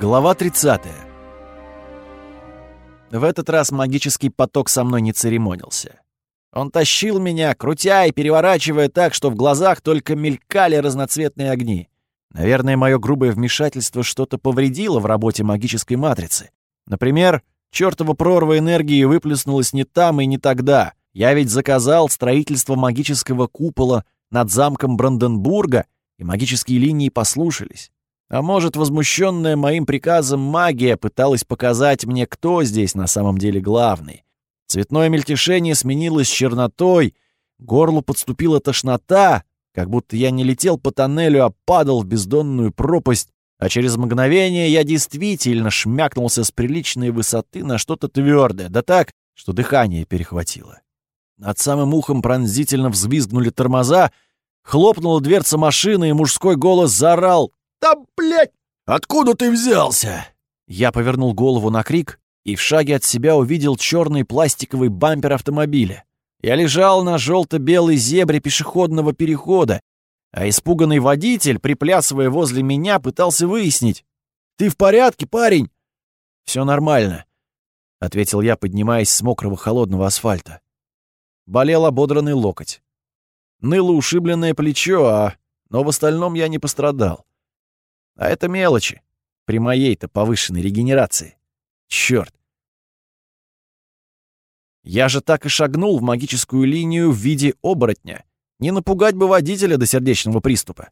Глава 30. В этот раз магический поток со мной не церемонился. Он тащил меня, крутя и переворачивая так, что в глазах только мелькали разноцветные огни. Наверное, мое грубое вмешательство что-то повредило в работе магической матрицы. Например, чертова прорва энергии выплеснулась не там и не тогда. Я ведь заказал строительство магического купола над замком Бранденбурга, и магические линии послушались. А может, возмущенная моим приказом магия пыталась показать мне, кто здесь на самом деле главный. Цветное мельтешение сменилось чернотой, горлу подступила тошнота, как будто я не летел по тоннелю, а падал в бездонную пропасть, а через мгновение я действительно шмякнулся с приличной высоты на что-то твердое, да так, что дыхание перехватило. Над самым ухом пронзительно взвизгнули тормоза, хлопнула дверца машины, и мужской голос заорал «Да, блядь! Откуда ты взялся?» Я повернул голову на крик и в шаге от себя увидел черный пластиковый бампер автомобиля. Я лежал на желто-белой зебре пешеходного перехода, а испуганный водитель, приплясывая возле меня, пытался выяснить. «Ты в порядке, парень?» «Все нормально», — ответил я, поднимаясь с мокрого холодного асфальта. Болел ободранный локоть. Ныло ушибленное плечо, а... но в остальном я не пострадал. А это мелочи. При моей-то повышенной регенерации. Чёрт. Я же так и шагнул в магическую линию в виде оборотня. Не напугать бы водителя до сердечного приступа.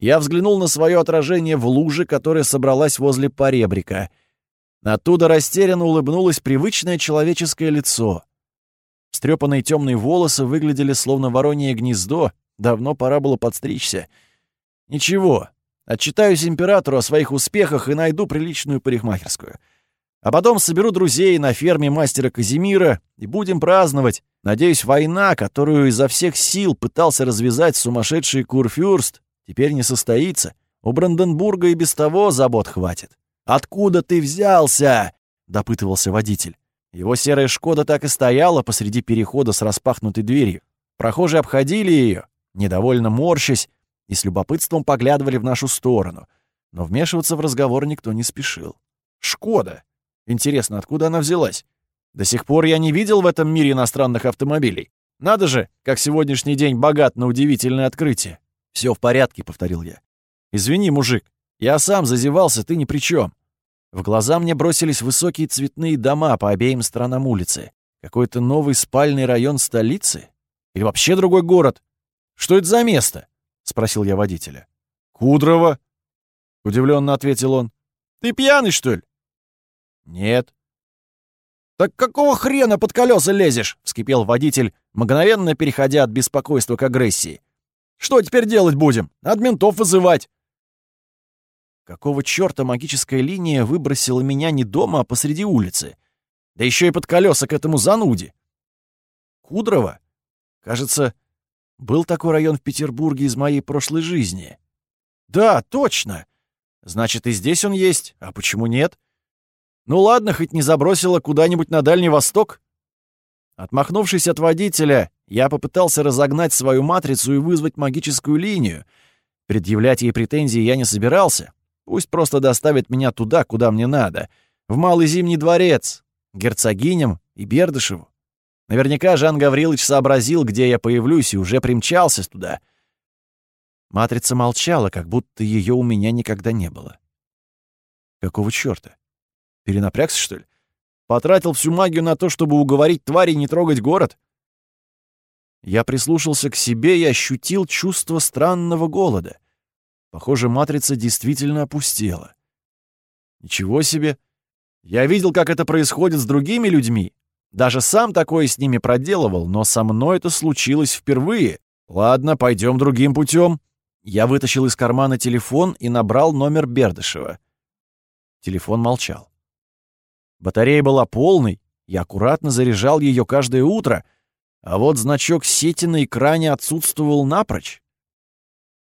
Я взглянул на свое отражение в луже, которая собралась возле поребрика. Оттуда растерянно улыбнулось привычное человеческое лицо. Стрепанные темные волосы выглядели словно воронье гнездо, давно пора было подстричься. Ничего, Отчитаюсь императору о своих успехах и найду приличную парикмахерскую. А потом соберу друзей на ферме мастера Казимира и будем праздновать. Надеюсь, война, которую изо всех сил пытался развязать сумасшедший Курфюрст, теперь не состоится. У Бранденбурга и без того забот хватит. «Откуда ты взялся?» — допытывался водитель. Его серая «Шкода» так и стояла посреди перехода с распахнутой дверью. Прохожие обходили ее, недовольно морщась, и с любопытством поглядывали в нашу сторону, но вмешиваться в разговор никто не спешил. «Шкода! Интересно, откуда она взялась? До сих пор я не видел в этом мире иностранных автомобилей. Надо же, как сегодняшний день богат на удивительное открытие. Все в порядке», — повторил я. «Извини, мужик, я сам зазевался, ты ни при чем. В глаза мне бросились высокие цветные дома по обеим сторонам улицы. Какой-то новый спальный район столицы? Или вообще другой город? Что это за место? — спросил я водителя. «Кудрово», — удивленно ответил он. «Ты пьяный, что ли?» «Нет». «Так какого хрена под колеса лезешь?» — вскипел водитель, мгновенно переходя от беспокойства к агрессии. «Что теперь делать будем? От ментов вызывать!» Какого черта магическая линия выбросила меня не дома, а посреди улицы? Да еще и под колеса к этому зануде. Кудрово? Кажется, был такой район в Петербурге из моей прошлой жизни. Да, точно. Значит, и здесь он есть. А почему нет? Ну ладно, хоть не забросила куда-нибудь на Дальний Восток. Отмахнувшись от водителя, я попытался разогнать свою матрицу и вызвать магическую линию. Предъявлять ей претензии я не собирался. Пусть просто доставит меня туда, куда мне надо. В Малый Зимний дворец, герцогиням и Бердышеву. Наверняка Жан Гаврилович сообразил, где я появлюсь, и уже примчался туда. Матрица молчала, как будто ее у меня никогда не было. Какого чёрта? Перенапрягся, что ли? Потратил всю магию на то, чтобы уговорить твари не трогать город? Я прислушался к себе и ощутил чувство странного голода. Похоже, матрица действительно опустела. Ничего себе! Я видел, как это происходит с другими людьми, даже сам такое с ними проделывал, но со мной это случилось впервые. Ладно, пойдем другим путем. Я вытащил из кармана телефон и набрал номер Бердышева. Телефон молчал. Батарея была полной, я аккуратно заряжал ее каждое утро, а вот значок сети на экране отсутствовал напрочь.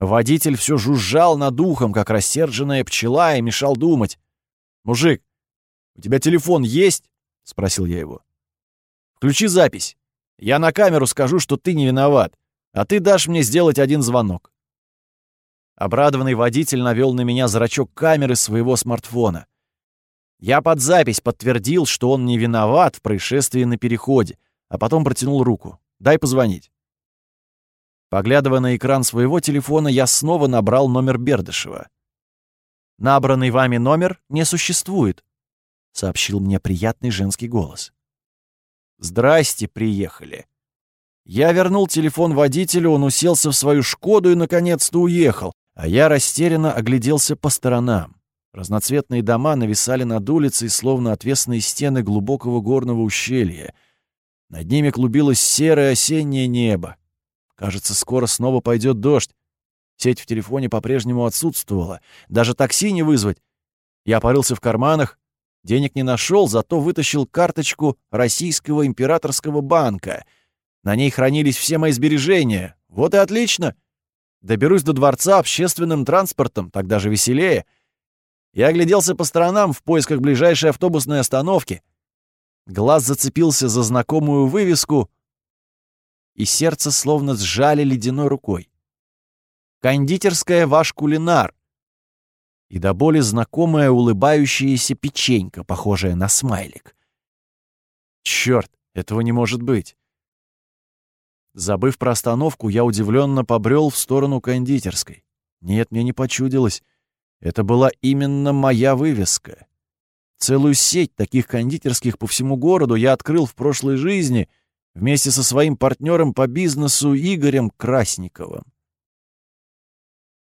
Водитель все жужжал над ухом, как рассерженная пчела, и мешал думать. «Мужик, у тебя телефон есть?» — спросил я его. Включи запись. Я на камеру скажу, что ты не виноват, а ты дашь мне сделать один звонок. Обрадованный водитель навел на меня зрачок камеры своего смартфона. Я под запись подтвердил, что он не виноват в происшествии на переходе, а потом протянул руку. «Дай позвонить». Поглядывая на экран своего телефона, я снова набрал номер Бердышева. «Набранный вами номер не существует», — сообщил мне приятный женский голос. «Здрасте, приехали». Я вернул телефон водителю, он уселся в свою «Шкоду» и, наконец-то, уехал, а я растерянно огляделся по сторонам. Разноцветные дома нависали над улицей, словно отвесные стены глубокого горного ущелья. Над ними клубилось серое осеннее небо. Кажется, скоро снова пойдет дождь. Сеть в телефоне по-прежнему отсутствовала. Даже такси не вызвать. Я порылся в карманах. Денег не нашел, зато вытащил карточку Российского императорского банка. На ней хранились все мои сбережения. Вот и отлично. Доберусь до дворца общественным транспортом, тогда же веселее. Я огляделся по сторонам в поисках ближайшей автобусной остановки. Глаз зацепился за знакомую вывеску, и сердце словно сжали ледяной рукой. «Кондитерская ваш кулинар!» И до боли знакомая улыбающаяся печенька, похожая на смайлик. Черт, этого не может быть. Забыв про остановку, я удивленно побрел в сторону кондитерской. Нет, мне не почудилось. Это была именно моя вывеска. Целую сеть таких кондитерских по всему городу я открыл в прошлой жизни вместе со своим партнером по бизнесу Игорем Красниковым.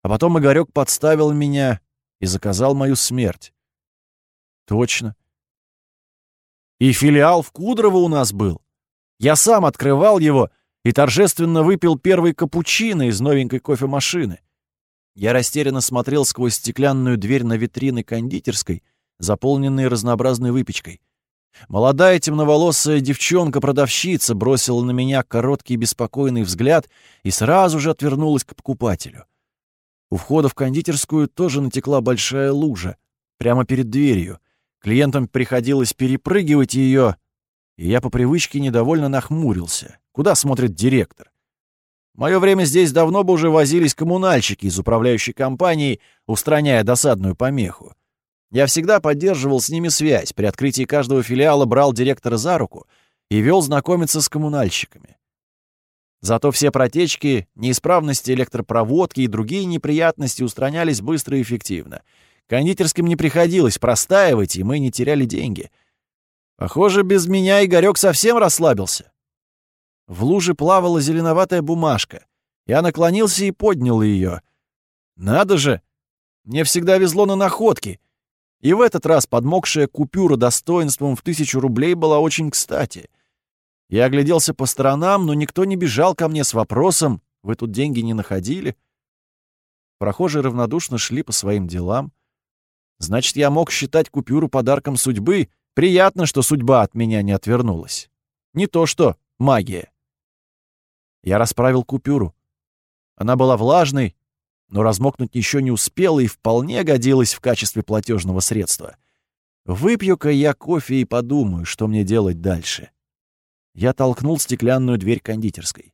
А потом Игорек подставил меня и заказал мою смерть. Точно. И филиал в Кудрово у нас был. Я сам открывал его и торжественно выпил первый капучино из новенькой кофемашины. Я растерянно смотрел сквозь стеклянную дверь на витрины кондитерской, заполненные разнообразной выпечкой. Молодая темноволосая девчонка-продавщица бросила на меня короткий беспокойный взгляд и сразу же отвернулась к покупателю. У входа в кондитерскую тоже натекла большая лужа, прямо перед дверью. Клиентам приходилось перепрыгивать ее, и я по привычке недовольно нахмурился. Куда смотрит директор? В мое время здесь давно бы уже возились коммунальщики из управляющей компании, устраняя досадную помеху. Я всегда поддерживал с ними связь, при открытии каждого филиала брал директора за руку и вел знакомиться с коммунальщиками. Зато все протечки, неисправности электропроводки и другие неприятности устранялись быстро и эффективно. Кондитерским не приходилось простаивать, и мы не теряли деньги. Похоже, без меня Игорёк совсем расслабился. В луже плавала зеленоватая бумажка. Я наклонился и поднял ее. Надо же! Мне всегда везло на находки. И в этот раз подмокшая купюра достоинством в тысячу рублей была очень кстати. Я огляделся по сторонам, но никто не бежал ко мне с вопросом «Вы тут деньги не находили?» Прохожие равнодушно шли по своим делам. Значит, я мог считать купюру подарком судьбы. Приятно, что судьба от меня не отвернулась. Не то что магия. Я расправил купюру. Она была влажной, но размокнуть еще не успела и вполне годилась в качестве платежного средства. Выпью-ка я кофе и подумаю, что мне делать дальше. Я толкнул стеклянную дверь кондитерской.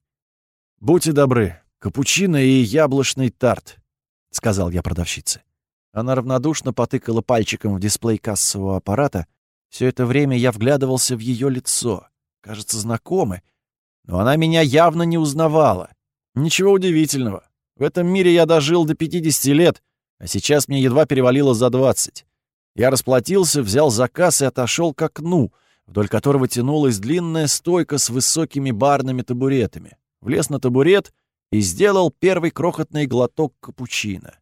«Будьте добры, капучино и яблочный тарт», — сказал я продавщице. Она равнодушно потыкала пальчиком в дисплей кассового аппарата. Все это время я вглядывался в ее лицо. Кажется, знакомый, но она меня явно не узнавала. Ничего удивительного. В этом мире я дожил до 50 лет, а сейчас мне едва перевалило за 20. Я расплатился, взял заказ и отошел к окну, вдоль которого тянулась длинная стойка с высокими барными табуретами. Влез на табурет и сделал первый крохотный глоток капучино.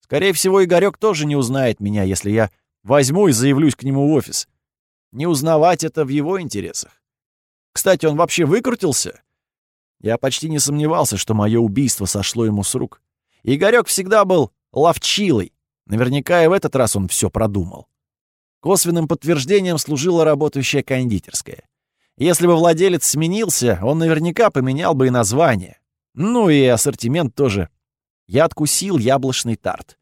Скорее всего, Игорек тоже не узнает меня, если я возьму и заявлюсь к нему в офис. Не узнавать это в его интересах. Кстати, он вообще выкрутился? Я почти не сомневался, что мое убийство сошло ему с рук. Игорёк всегда был ловчилой. Наверняка и в этот раз он все продумал. Косвенным подтверждением служила работающая кондитерская. Если бы владелец сменился, он наверняка поменял бы и название. Ну и ассортимент тоже. Я откусил яблочный тарт.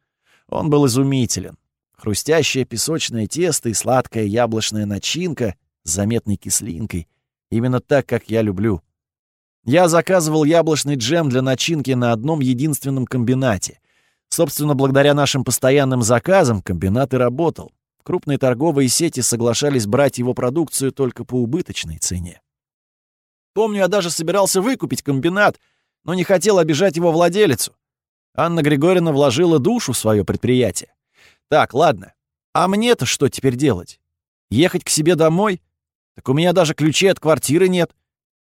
Он был изумителен. Хрустящее песочное тесто и сладкая яблочная начинка с заметной кислинкой — Именно так, как я люблю. Я заказывал яблочный джем для начинки на одном единственном комбинате. Собственно, благодаря нашим постоянным заказам комбинат и работал. Крупные торговые сети соглашались брать его продукцию только по убыточной цене. Помню, я даже собирался выкупить комбинат, но не хотел обижать его владелицу. Анна Григорьевна вложила душу в свое предприятие. Так, ладно. А мне-то что теперь делать? Ехать к себе домой? Так у меня даже ключей от квартиры нет.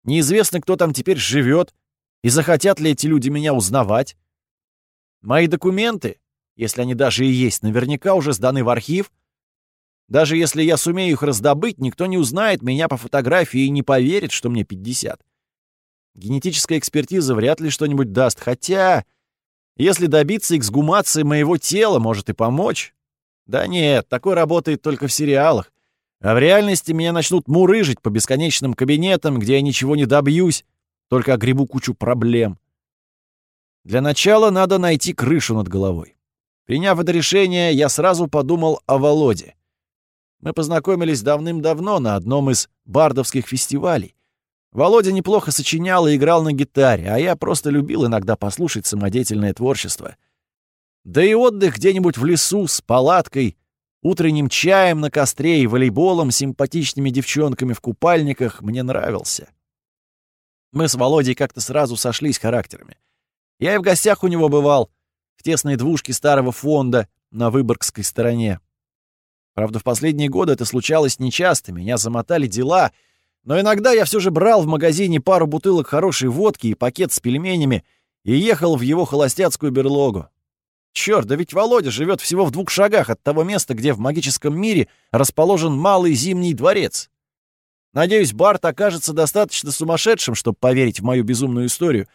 Неизвестно, кто там теперь живет, и захотят ли эти люди меня узнавать. Мои документы, если они даже и есть, наверняка уже сданы в архив. Даже если я сумею их раздобыть, никто не узнает меня по фотографии и не поверит, что мне 50. Генетическая экспертиза вряд ли что-нибудь даст, хотя, если добиться эксгумации моего тела, может и помочь. Да нет, такое работает только в сериалах. А в реальности меня начнут мурыжить по бесконечным кабинетам, где я ничего не добьюсь, только огребу кучу проблем. Для начала надо найти крышу над головой. Приняв это решение, я сразу подумал о Володе. Мы познакомились давным-давно на одном из бардовских фестивалей. Володя неплохо сочинял и играл на гитаре, а я просто любил иногда послушать самодеятельное творчество. Да и отдых где-нибудь в лесу с палаткой, утренним чаем на костре и волейболом с симпатичными девчонками в купальниках мне нравился. Мы с Володей как-то сразу сошлись характерами. Я и в гостях у него бывал, в тесной двушке старого фонда на Выборгской стороне. Правда, в последние годы это случалось нечасто, меня замотали дела, но иногда я все же брал в магазине пару бутылок хорошей водки и пакет с пельменями и ехал в его холостяцкую берлогу. Черт, да ведь Володя живет всего в двух шагах от того места, где в магическом мире расположен малый зимний дворец. Надеюсь, Барт окажется достаточно сумасшедшим, чтобы поверить в мою безумную историю.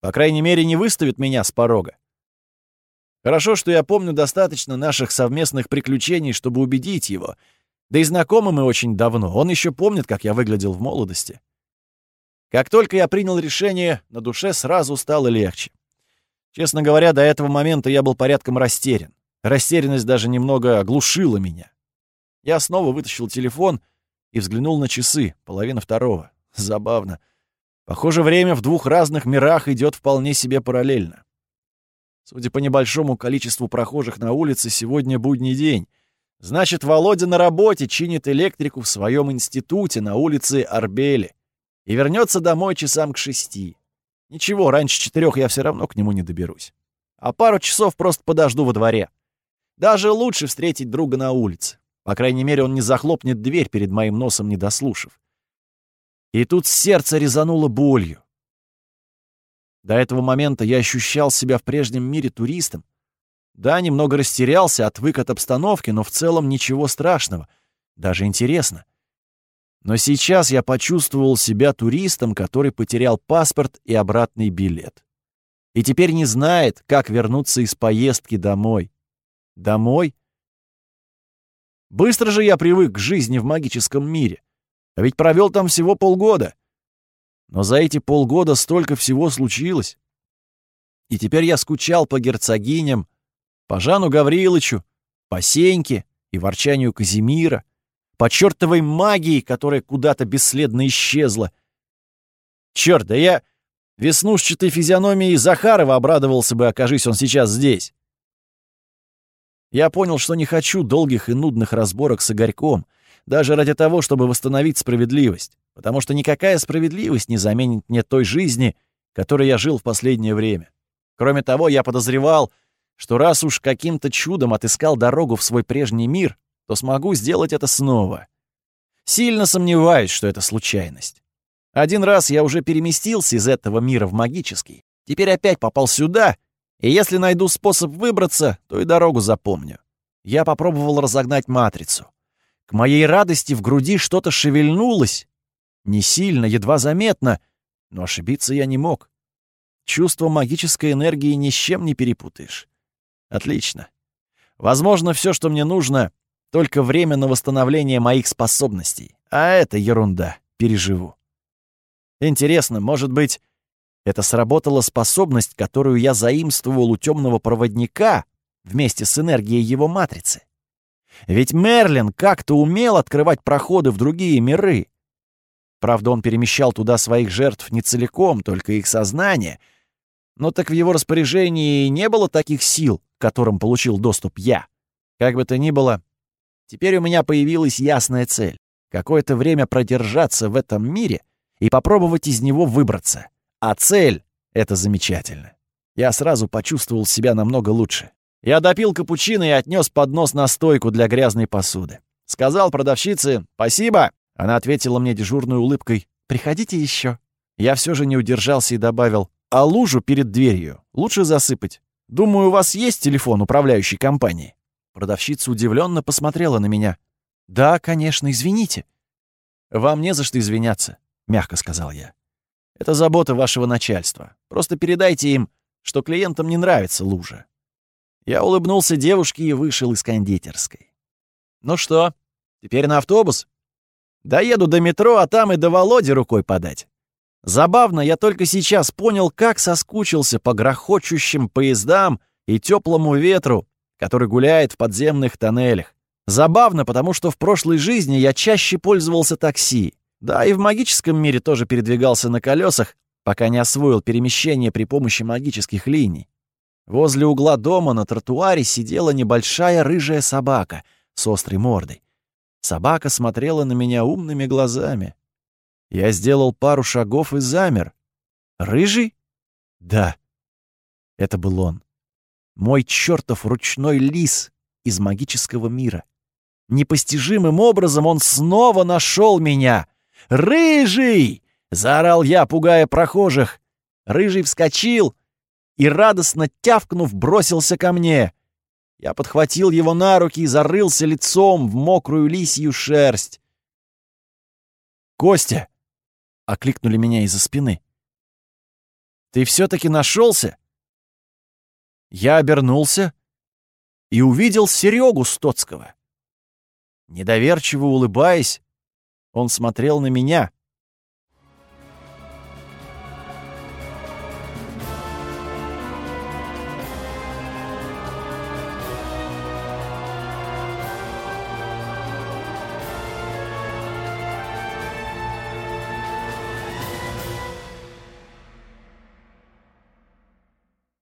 По крайней мере, не выставит меня с порога. Хорошо, что я помню достаточно наших совместных приключений, чтобы убедить его. Да и знакомы мы очень давно. Он еще помнит, как я выглядел в молодости. Как только я принял решение, на душе сразу стало легче. Честно говоря, до этого момента я был порядком растерян. Растерянность даже немного оглушила меня. Я снова вытащил телефон и взглянул на часы, половина второго. Забавно. Похоже, время в двух разных мирах идет вполне себе параллельно. Судя по небольшому количеству прохожих на улице, сегодня будний день. Значит, Володя на работе чинит электрику в своем институте на улице Арбели и вернется домой часам к шести. Ничего, раньше четырех я все равно к нему не доберусь. А пару часов просто подожду во дворе. Даже лучше встретить друга на улице. По крайней мере, он не захлопнет дверь перед моим носом, не дослушав. И тут сердце резануло болью. До этого момента я ощущал себя в прежнем мире туристом. Да, немного растерялся, отвык от обстановки, но в целом ничего страшного. Даже интересно. Но сейчас я почувствовал себя туристом, который потерял паспорт и обратный билет. И теперь не знает, как вернуться из поездки домой. Домой? Быстро же я привык к жизни в магическом мире. А ведь провел там всего полгода. Но за эти полгода столько всего случилось. И теперь я скучал по герцогиням, по Жану Гавриловичу, по Сеньке и ворчанию Казимира, по чертовой магии, которая куда-то бесследно исчезла. Черт, да я веснушчатой физиономией Захарова обрадовался бы, окажись он сейчас здесь. Я понял, что не хочу долгих и нудных разборок с Игорьком, даже ради того, чтобы восстановить справедливость потому что никакая справедливость не заменит мне той жизни, которой я жил в последнее время. Кроме того, я подозревал, что раз уж каким-то чудом отыскал дорогу в свой прежний мир, то смогу сделать это снова. Сильно сомневаюсь, что это случайность. Один раз я уже переместился из этого мира в магический, теперь опять попал сюда, и если найду способ выбраться, то и дорогу запомню. Я попробовал разогнать матрицу. К моей радости в груди что-то шевельнулось, не сильно, едва заметно, но ошибиться я не мог. Чувство магической энергии ни с чем не перепутаешь. Отлично. Возможно, все, что мне нужно, только время на восстановление моих способностей. А это ерунда. Переживу. Интересно, может быть, это сработала способность, которую я заимствовал у темного проводника вместе с энергией его матрицы? Ведь Мерлин как-то умел открывать проходы в другие миры. Правда, он перемещал туда своих жертв не целиком, только их сознание. Но так в его распоряжении не было таких сил, к которым получил доступ я. Как бы то ни было, теперь у меня появилась ясная цель — какое-то время продержаться в этом мире и попробовать из него выбраться. А цель — это замечательно. Я сразу почувствовал себя намного лучше. Я допил капучино и отнес поднос на стойку для грязной посуды. Сказал продавщице «Спасибо!» Она ответила мне дежурной улыбкой «Приходите еще». Я все же не удержался и добавил «А лужу перед дверью лучше засыпать. Думаю, у вас есть телефон управляющей компании?» Продавщица удивленно посмотрела на меня. «Да, конечно, извините». «Вам не за что извиняться», — мягко сказал я. «Это забота вашего начальства. Просто передайте им, что клиентам не нравится лужа». Я улыбнулся девушке и вышел из кондитерской. «Ну что, теперь на автобус?» «Доеду до метро, а там и до Володи рукой подать». Забавно, я только сейчас понял, как соскучился по грохочущим поездам и теплому ветру, который гуляет в подземных тоннелях. Забавно, потому что в прошлой жизни я чаще пользовался такси. Да, и в магическом мире тоже передвигался на колесах, пока не освоил перемещение при помощи магических линий. Возле угла дома на тротуаре сидела небольшая рыжая собака с острой мордой. Собака смотрела на меня умными глазами. Я сделал пару шагов и замер. «Рыжий?» «Да». Это был он. Мой чертов ручной лис из магического мира. Непостижимым образом он снова нашел меня. «Рыжий!» — заорал я, пугая прохожих. Рыжий вскочил и, радостно тявкнув, бросился ко мне. Я подхватил его на руки и зарылся лицом в мокрую лисью шерсть. «Костя!» — окликнули меня из-за спины. «Ты все-таки нашелся?» Я обернулся и увидел Серегу Стоцкого. Недоверчиво улыбаясь, он смотрел на меня.